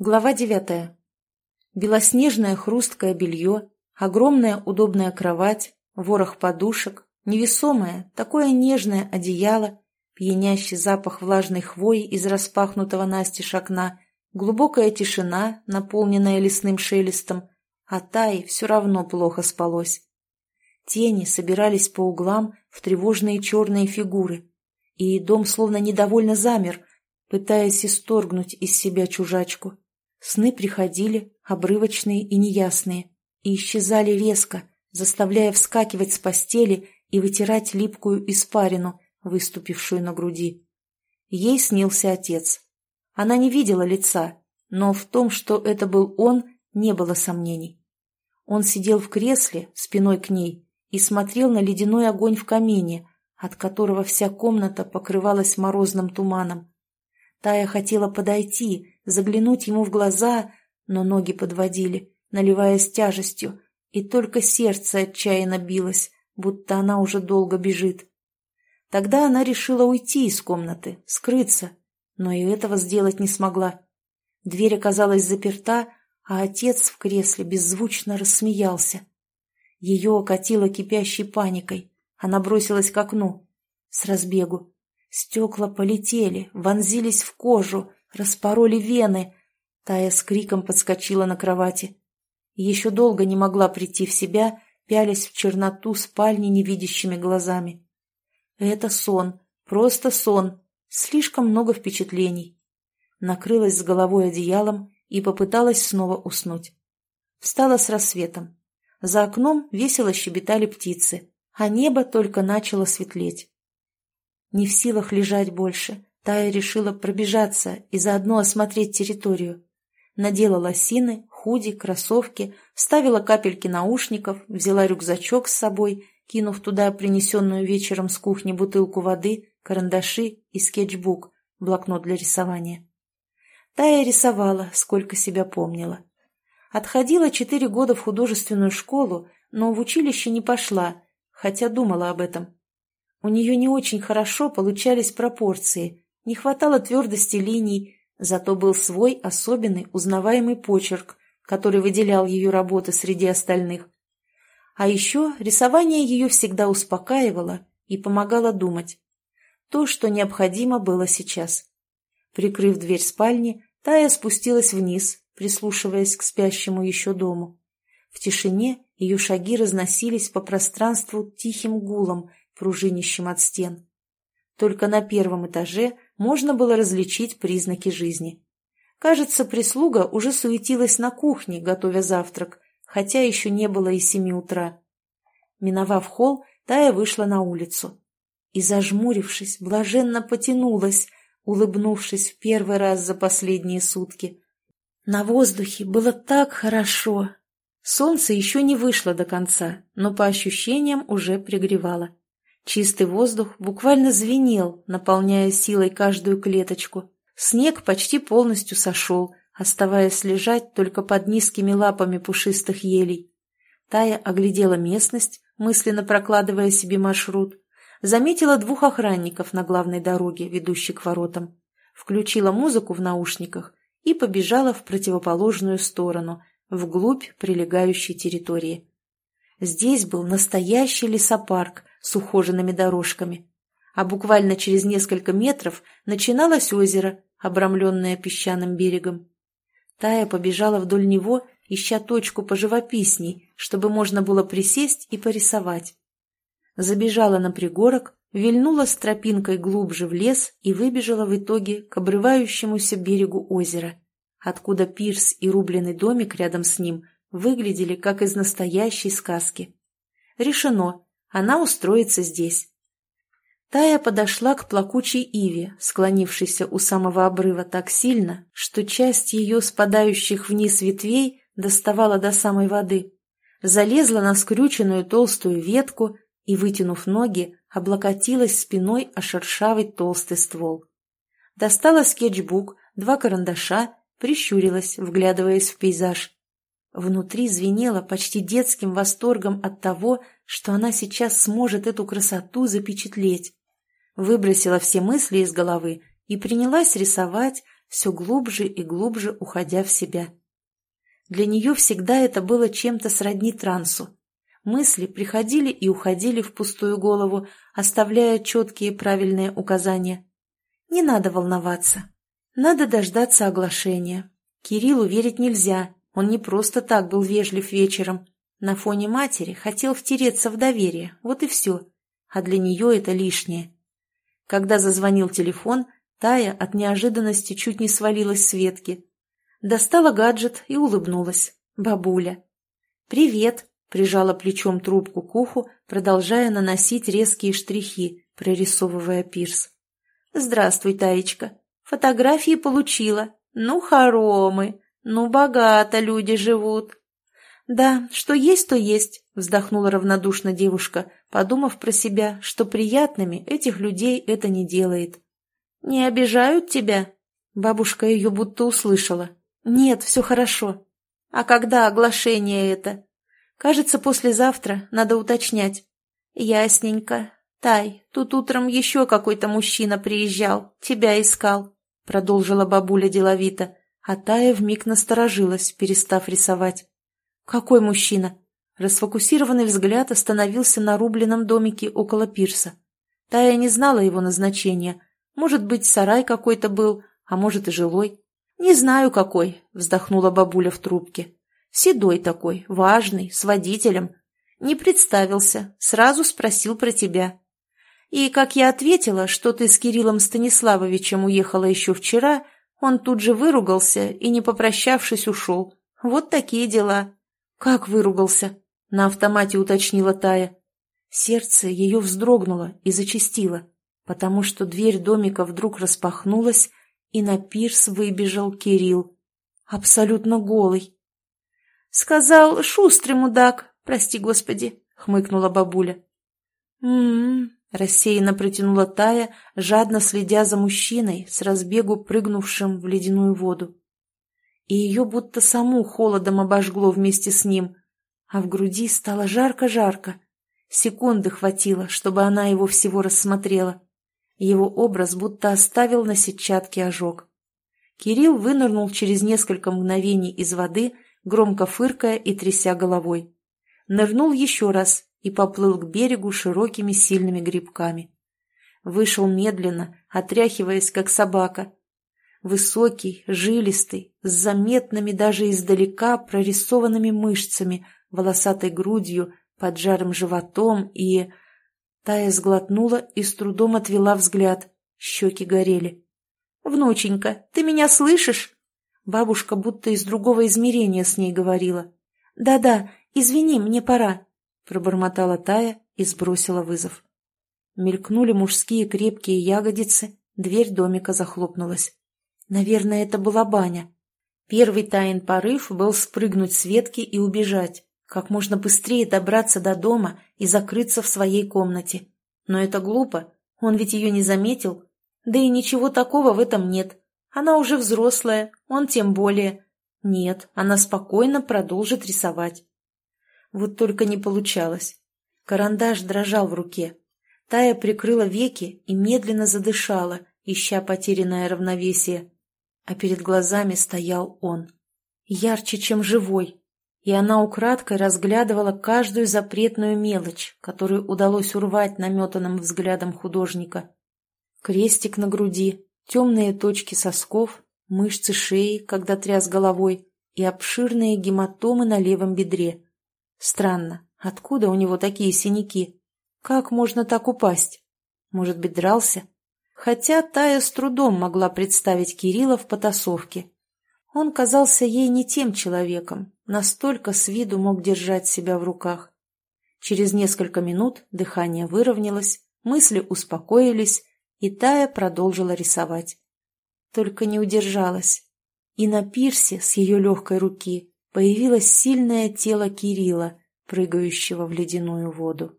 Глава девятая. Белоснежное хрусткое белье, огромная удобная кровать, ворох подушек, невесомое, такое нежное одеяло, пьянящий запах влажной хвои из распахнутого настежь окна, глубокая тишина, наполненная лесным шелестом, а Тае все равно плохо спалось. Тени собирались по углам в тревожные черные фигуры, и дом словно недовольно замер, пытаясь исторгнуть из себя чужачку. Сны приходили, обрывочные и неясные, и исчезали резко, заставляя вскакивать с постели и вытирать липкую испарину, выступившую на груди. Ей снился отец. Она не видела лица, но в том, что это был он, не было сомнений. Он сидел в кресле, спиной к ней, и смотрел на ледяной огонь в камине, от которого вся комната покрывалась морозным туманом. Тая хотела подойти, заглянуть ему в глаза, но ноги подводили, наливаясь тяжестью, и только сердце отчаянно билось, будто она уже долго бежит. Тогда она решила уйти из комнаты, скрыться, но и этого сделать не смогла. Дверь оказалась заперта, а отец в кресле беззвучно рассмеялся. Ее окатило кипящей паникой. Она бросилась к окну. С разбегу. Стекла полетели, вонзились в кожу, распороли вены. Тая с криком подскочила на кровати. Еще долго не могла прийти в себя, пялясь в черноту спальни невидящими глазами. Это сон, просто сон, слишком много впечатлений. Накрылась с головой одеялом и попыталась снова уснуть. Встала с рассветом. За окном весело щебетали птицы, а небо только начало светлеть. Не в силах лежать больше, Тая решила пробежаться и заодно осмотреть территорию. Надела лосины, худи, кроссовки, вставила капельки наушников, взяла рюкзачок с собой, кинув туда принесенную вечером с кухни бутылку воды, карандаши и скетчбук, блокнот для рисования. Тая рисовала, сколько себя помнила. Отходила четыре года в художественную школу, но в училище не пошла, хотя думала об этом. У нее не очень хорошо получались пропорции, не хватало твердости линий, зато был свой особенный узнаваемый почерк, который выделял ее работы среди остальных. А еще рисование ее всегда успокаивало и помогало думать. То, что необходимо было сейчас. Прикрыв дверь спальни, Тая спустилась вниз, прислушиваясь к спящему еще дому. В тишине ее шаги разносились по пространству тихим гулом, пружинищем от стен. Только на первом этаже можно было различить признаки жизни. Кажется, прислуга уже суетилась на кухне, готовя завтрак, хотя еще не было и семи утра. Миновав холл, Тая вышла на улицу. И, зажмурившись, блаженно потянулась, улыбнувшись в первый раз за последние сутки. На воздухе было так хорошо. Солнце еще не вышло до конца, но по ощущениям уже пригревало. Чистый воздух буквально звенел, наполняя силой каждую клеточку. Снег почти полностью сошел, оставаясь лежать только под низкими лапами пушистых елей. Тая оглядела местность, мысленно прокладывая себе маршрут. Заметила двух охранников на главной дороге, ведущей к воротам. Включила музыку в наушниках и побежала в противоположную сторону, вглубь прилегающей территории. Здесь был настоящий лесопарк с ухоженными дорожками, а буквально через несколько метров начиналось озеро, обрамленное песчаным берегом. Тая побежала вдоль него, ища точку поживописней, чтобы можно было присесть и порисовать. Забежала на пригорок, вильнула с тропинкой глубже в лес и выбежала в итоге к обрывающемуся берегу озера, откуда пирс и рубленый домик рядом с ним выглядели как из настоящей сказки. Решено, она устроится здесь. Тая подошла к плакучей иве, склонившейся у самого обрыва так сильно, что часть ее спадающих вниз ветвей доставала до самой воды. Залезла на скрюченную толстую ветку и, вытянув ноги, облокотилась спиной о шершавый толстый ствол. Достала скетчбук, два карандаша, прищурилась, вглядываясь в пейзаж. Внутри звенело почти детским восторгом от того, что она сейчас сможет эту красоту запечатлеть. Выбросила все мысли из головы и принялась рисовать, все глубже и глубже уходя в себя. Для нее всегда это было чем-то сродни трансу. Мысли приходили и уходили в пустую голову, оставляя четкие правильные указания. Не надо волноваться. Надо дождаться оглашения. Кириллу верить нельзя, он не просто так был вежлив вечером. На фоне матери хотел втереться в доверие, вот и все. А для нее это лишнее. Когда зазвонил телефон, Тая от неожиданности чуть не свалилась с ветки. Достала гаджет и улыбнулась. Бабуля. «Привет!» — прижала плечом трубку к уху, продолжая наносить резкие штрихи, прорисовывая пирс. «Здравствуй, Таечка. Фотографии получила. Ну, хоромы. Ну, богато люди живут». «Да, что есть, то есть», — вздохнула равнодушно девушка, подумав про себя, что приятными этих людей это не делает. «Не обижают тебя?» Бабушка ее будто услышала. «Нет, все хорошо. А когда оглашение это?» «Кажется, послезавтра. Надо уточнять». «Ясненько. Тай, тут утром еще какой-то мужчина приезжал, тебя искал», продолжила бабуля деловито, а Тая вмиг насторожилась, перестав рисовать. «Какой мужчина?» Расфокусированный взгляд остановился на рубленном домике около пирса. Тая не знала его назначения, может быть, сарай какой-то был, а может и жилой. Не знаю какой, вздохнула бабуля в трубке. Седой такой, важный, с водителем. Не представился, сразу спросил про тебя. И как я ответила, что ты с Кириллом Станиславовичем уехала еще вчера, он тут же выругался и, не попрощавшись, ушел. Вот такие дела. Как выругался? На автомате уточнила Тая. Сердце ее вздрогнуло и зачастило потому что дверь домика вдруг распахнулась, и на пирс выбежал Кирилл. Абсолютно голый. «Сказал, шустрый мудак, прости господи», — хмыкнула бабуля. «М-м-м», рассеянно протянула Тая, жадно следя за мужчиной, с разбегу прыгнувшим в ледяную воду. И ее будто саму холодом обожгло вместе с ним, а в груди стало жарко-жарко. Секунды хватило, чтобы она его всего рассмотрела. Его образ будто оставил на сетчатке ожог. Кирилл вынырнул через несколько мгновений из воды, громко фыркая и тряся головой. Нырнул еще раз и поплыл к берегу широкими сильными грибками. Вышел медленно, отряхиваясь, как собака. Высокий, жилистый, с заметными даже издалека прорисованными мышцами, волосатой грудью, поджарым животом и... Тая сглотнула и с трудом отвела взгляд. Щеки горели. «Внученька, ты меня слышишь?» Бабушка будто из другого измерения с ней говорила. «Да-да, извини, мне пора», — пробормотала Тая и сбросила вызов. Мелькнули мужские крепкие ягодицы, дверь домика захлопнулась. Наверное, это была баня. Первый Таин порыв был спрыгнуть с ветки и убежать как можно быстрее добраться до дома и закрыться в своей комнате. Но это глупо, он ведь ее не заметил. Да и ничего такого в этом нет. Она уже взрослая, он тем более. Нет, она спокойно продолжит рисовать. Вот только не получалось. Карандаш дрожал в руке. Тая прикрыла веки и медленно задышала, ища потерянное равновесие. А перед глазами стоял он. Ярче, чем живой, и она украдкой разглядывала каждую запретную мелочь, которую удалось урвать наметанным взглядом художника. Крестик на груди, темные точки сосков, мышцы шеи, когда тряс головой, и обширные гематомы на левом бедре. Странно, откуда у него такие синяки? Как можно так упасть? Может быть, дрался? Хотя Тая с трудом могла представить Кирилла в потасовке. Он казался ей не тем человеком, настолько с виду мог держать себя в руках. Через несколько минут дыхание выровнялось, мысли успокоились, и Тая продолжила рисовать. Только не удержалась. И на пирсе с ее легкой руки появилось сильное тело Кирилла, прыгающего в ледяную воду.